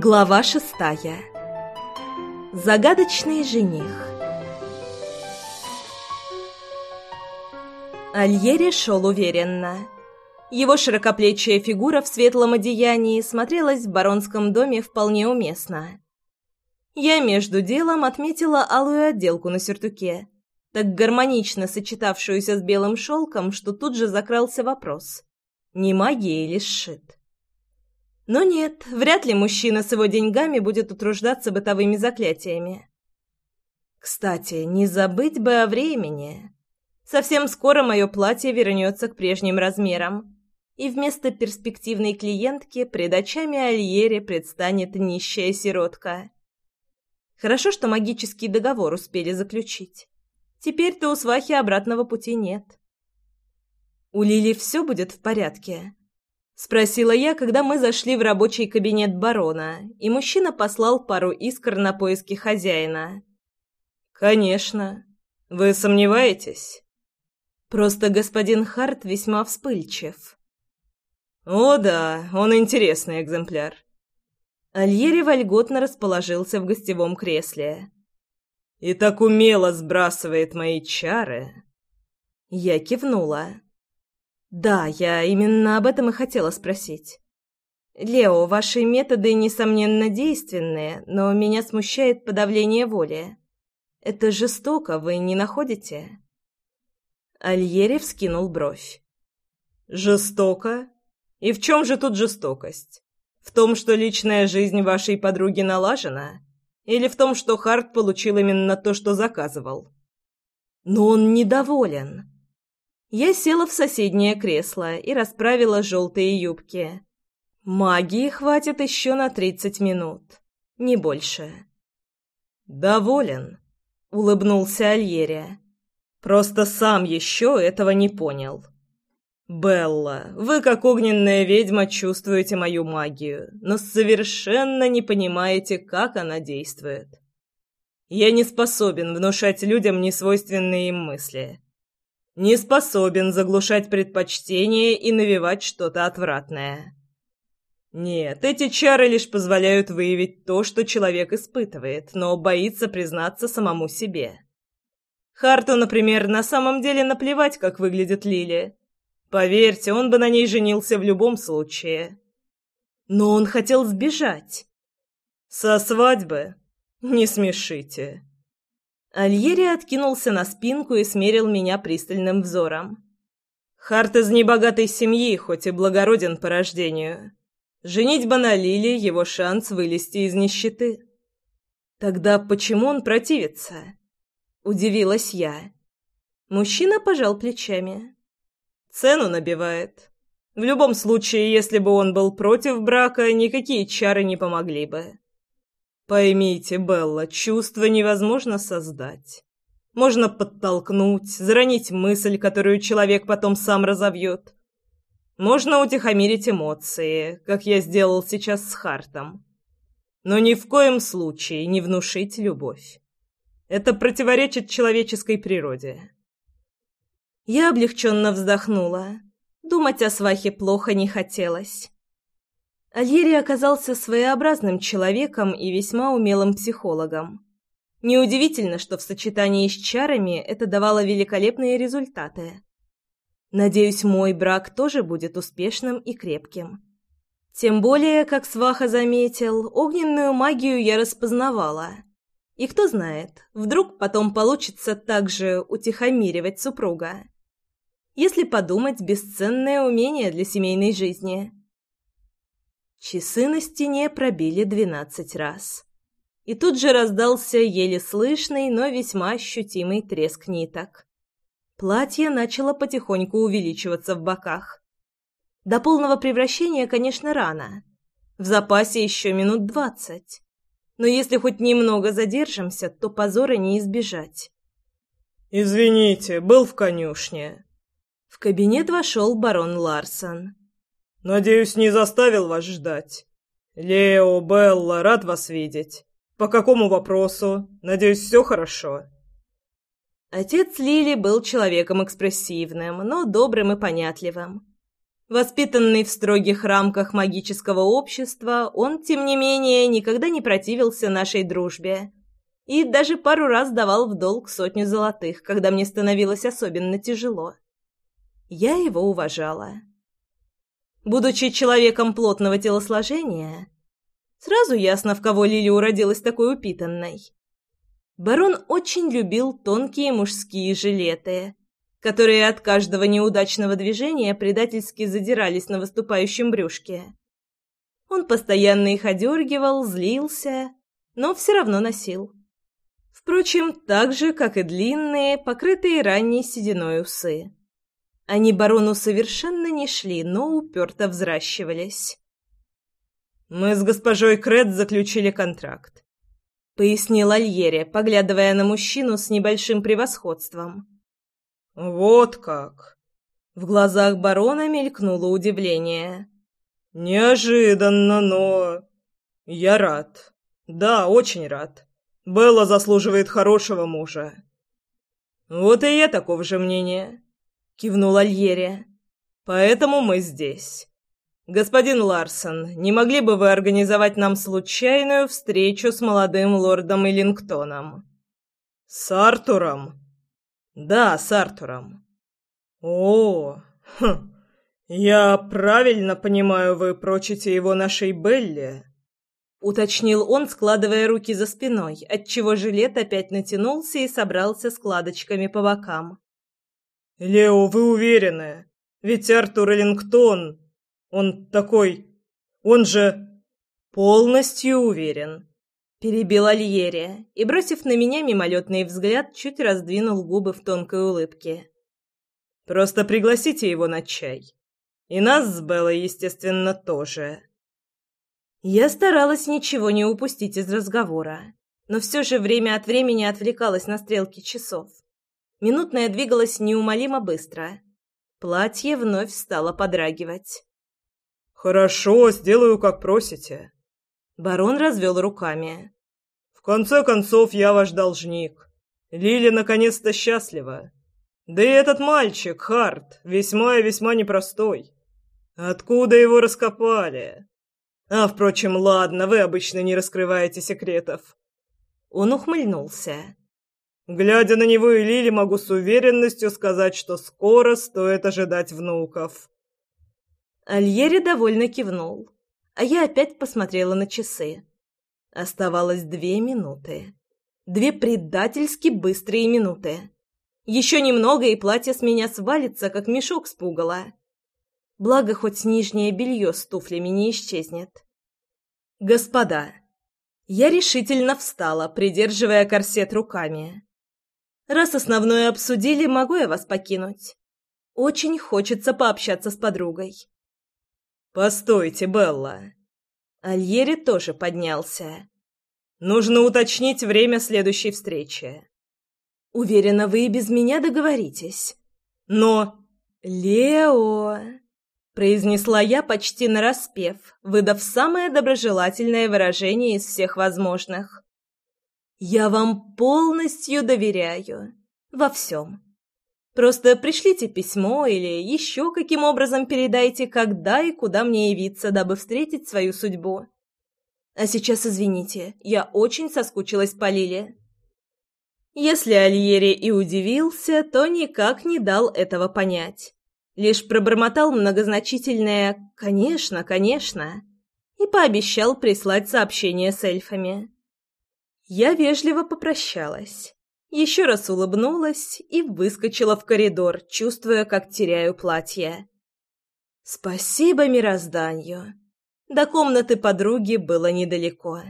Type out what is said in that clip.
Глава шестая. Загадочный жених. Альери шел уверенно. Его широкоплечая фигура в светлом одеянии смотрелась в баронском доме вполне уместно. Я между делом отметила алую отделку на сюртуке, так гармонично сочетавшуюся с белым шелком, что тут же закрался вопрос. Не магия или сшит? Но нет, вряд ли мужчина с его деньгами будет утруждаться бытовыми заклятиями. Кстати, не забыть бы о времени. Совсем скоро мое платье вернется к прежним размерам, и вместо перспективной клиентки пред очами Альере предстанет нищая сиротка. Хорошо, что магический договор успели заключить. Теперь-то у свахи обратного пути нет. У Лили все будет в порядке. Спросила я, когда мы зашли в рабочий кабинет барона, и мужчина послал пару искр на поиски хозяина. «Конечно. Вы сомневаетесь?» «Просто господин Харт весьма вспыльчив». «О да, он интересный экземпляр». Альери вольготно расположился в гостевом кресле. «И так умело сбрасывает мои чары». Я кивнула. Да, я именно об этом и хотела спросить. Лео, ваши методы несомненно действенные, но меня смущает подавление воли. Это жестоко, вы не находите? Альерев скинул бровь. Жестоко? И в чем же тут жестокость? В том, что личная жизнь вашей подруги налажена? Или в том, что Харт получил именно то, что заказывал? Но он недоволен. Я села в соседнее кресло и расправила желтые юбки. Магии хватит еще на тридцать минут. Не больше. «Доволен», — улыбнулся Альерия. «Просто сам еще этого не понял». «Белла, вы, как огненная ведьма, чувствуете мою магию, но совершенно не понимаете, как она действует. Я не способен внушать людям несвойственные им мысли» не способен заглушать предпочтения и навевать что-то отвратное. Нет, эти чары лишь позволяют выявить то, что человек испытывает, но боится признаться самому себе. Харту, например, на самом деле наплевать, как выглядит Лили. Поверьте, он бы на ней женился в любом случае. Но он хотел сбежать. Со свадьбы? Не смешите. Альери откинулся на спинку и смерил меня пристальным взором. Харт из небогатой семьи, хоть и благороден по рождению. Женитьба на Лиле — его шанс вылезти из нищеты. Тогда почему он противится? Удивилась я. Мужчина пожал плечами. Цену набивает. В любом случае, если бы он был против брака, никакие чары не помогли бы. Поймите, Белла, чувство невозможно создать. Можно подтолкнуть, заронить мысль, которую человек потом сам разовьет. Можно утихомирить эмоции, как я сделал сейчас с Хартом. Но ни в коем случае не внушить любовь. Это противоречит человеческой природе. Я облегченно вздохнула. Думать о свахе плохо не хотелось. Альери оказался своеобразным человеком и весьма умелым психологом. Неудивительно, что в сочетании с чарами это давало великолепные результаты. Надеюсь, мой брак тоже будет успешным и крепким. Тем более, как Сваха заметил, огненную магию я распознавала. И кто знает, вдруг потом получится также утихомиривать супруга. Если подумать, бесценное умение для семейной жизни – Часы на стене пробили двенадцать раз. И тут же раздался еле слышный, но весьма ощутимый треск ниток. Платье начало потихоньку увеличиваться в боках. До полного превращения, конечно, рано. В запасе еще минут двадцать. Но если хоть немного задержимся, то позора не избежать. «Извините, был в конюшне». В кабинет вошел барон Ларсон. «Надеюсь, не заставил вас ждать. Лео, Белла, рад вас видеть. По какому вопросу? Надеюсь, все хорошо?» Отец Лили был человеком экспрессивным, но добрым и понятливым. Воспитанный в строгих рамках магического общества, он, тем не менее, никогда не противился нашей дружбе и даже пару раз давал в долг сотню золотых, когда мне становилось особенно тяжело. Я его уважала. Будучи человеком плотного телосложения, сразу ясно, в кого Лили уродилась такой упитанной. Барон очень любил тонкие мужские жилеты, которые от каждого неудачного движения предательски задирались на выступающем брюшке. Он постоянно их одергивал, злился, но все равно носил. Впрочем, так же, как и длинные, покрытые ранней сединой усы. Они барону совершенно не шли, но уперто взращивались. «Мы с госпожой Кред заключили контракт», — пояснил Альере, поглядывая на мужчину с небольшим превосходством. «Вот как!» В глазах барона мелькнуло удивление. «Неожиданно, но...» «Я рад. Да, очень рад. Белла заслуживает хорошего мужа». «Вот и я такого же мнения», кивнул Альери. Поэтому мы здесь. Господин Ларсон, не могли бы вы организовать нам случайную встречу с молодым лордом Эллингтоном? С Артуром? Да, с Артуром. О, хм. Я правильно понимаю, вы прочите его нашей Белли? уточнил он, складывая руки за спиной, отчего жилет опять натянулся и собрался складочками по бокам. «Лео, вы уверены? Ведь Артур Эллингтон, он такой... Он же...» «Полностью уверен», — перебил Альери и, бросив на меня мимолетный взгляд, чуть раздвинул губы в тонкой улыбке. «Просто пригласите его на чай. И нас с Беллой, естественно, тоже». Я старалась ничего не упустить из разговора, но все же время от времени отвлекалась на стрелки часов. Минутная двигалась неумолимо быстро. Платье вновь стало подрагивать. «Хорошо, сделаю, как просите». Барон развел руками. «В конце концов, я ваш должник. Лили наконец-то счастлива. Да и этот мальчик, Харт, весьма и весьма непростой. Откуда его раскопали? А, впрочем, ладно, вы обычно не раскрываете секретов». Он ухмыльнулся. Глядя на него и Лили, могу с уверенностью сказать, что скоро стоит ожидать внуков. Альери довольно кивнул, а я опять посмотрела на часы. Оставалось две минуты. Две предательски быстрые минуты. Еще немного, и платье с меня свалится, как мешок с пугала. Благо, хоть нижнее белье с туфлями не исчезнет. «Господа!» Я решительно встала, придерживая корсет руками. Раз основное обсудили, могу я вас покинуть. Очень хочется пообщаться с подругой. Постойте, Белла. Альери тоже поднялся. Нужно уточнить время следующей встречи. Уверена, вы и без меня договоритесь. Но... Лео... Произнесла я почти нараспев, выдав самое доброжелательное выражение из всех возможных. Я вам полностью доверяю. Во всем. Просто пришлите письмо или еще каким образом передайте, когда и куда мне явиться, дабы встретить свою судьбу. А сейчас извините, я очень соскучилась по Лиле. Если Альери и удивился, то никак не дал этого понять. Лишь пробормотал многозначительное «конечно, конечно» и пообещал прислать сообщение с эльфами. Я вежливо попрощалась, еще раз улыбнулась и выскочила в коридор, чувствуя, как теряю платье. Спасибо мирозданию. До комнаты подруги было недалеко.